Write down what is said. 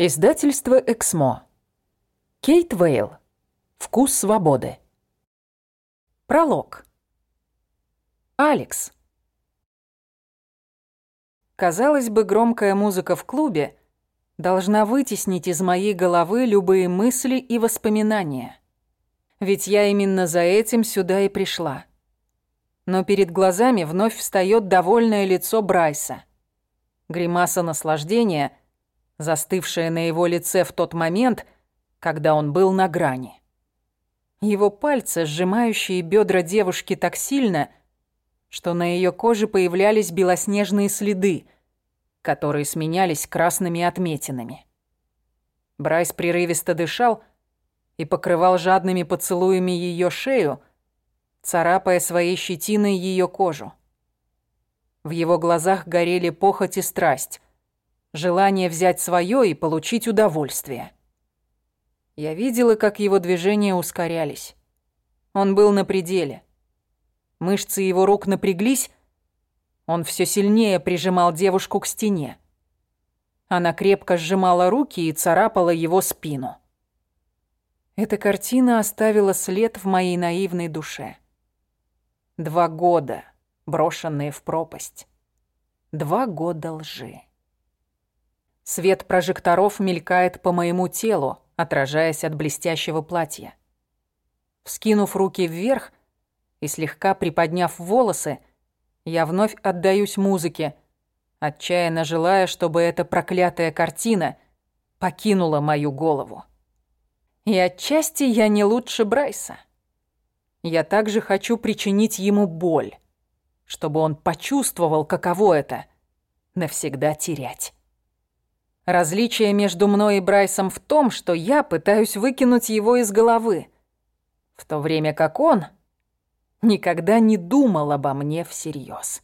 Издательство «Эксмо». Кейт Вейл. «Вкус свободы». Пролог. Алекс. Казалось бы, громкая музыка в клубе должна вытеснить из моей головы любые мысли и воспоминания. Ведь я именно за этим сюда и пришла. Но перед глазами вновь встает довольное лицо Брайса. Гримаса наслаждения — застывшее на его лице в тот момент, когда он был на грани. Его пальцы, сжимающие бедра девушки так сильно, что на ее коже появлялись белоснежные следы, которые сменялись красными отметинами. Брайс прерывисто дышал и покрывал жадными поцелуями ее шею, царапая своей щетиной ее кожу. В его глазах горели похоть и страсть, желание взять свое и получить удовольствие. Я видела, как его движения ускорялись. Он был на пределе. Мышцы его рук напряглись, он все сильнее прижимал девушку к стене. Она крепко сжимала руки и царапала его спину. Эта картина оставила след в моей наивной душе. Два года, брошенные в пропасть. Два года лжи. Свет прожекторов мелькает по моему телу, отражаясь от блестящего платья. Вскинув руки вверх и слегка приподняв волосы, я вновь отдаюсь музыке, отчаянно желая, чтобы эта проклятая картина покинула мою голову. И отчасти я не лучше Брайса. Я также хочу причинить ему боль, чтобы он почувствовал, каково это — навсегда терять. Различие между мной и Брайсом в том, что я пытаюсь выкинуть его из головы, в то время как он никогда не думал обо мне всерьез.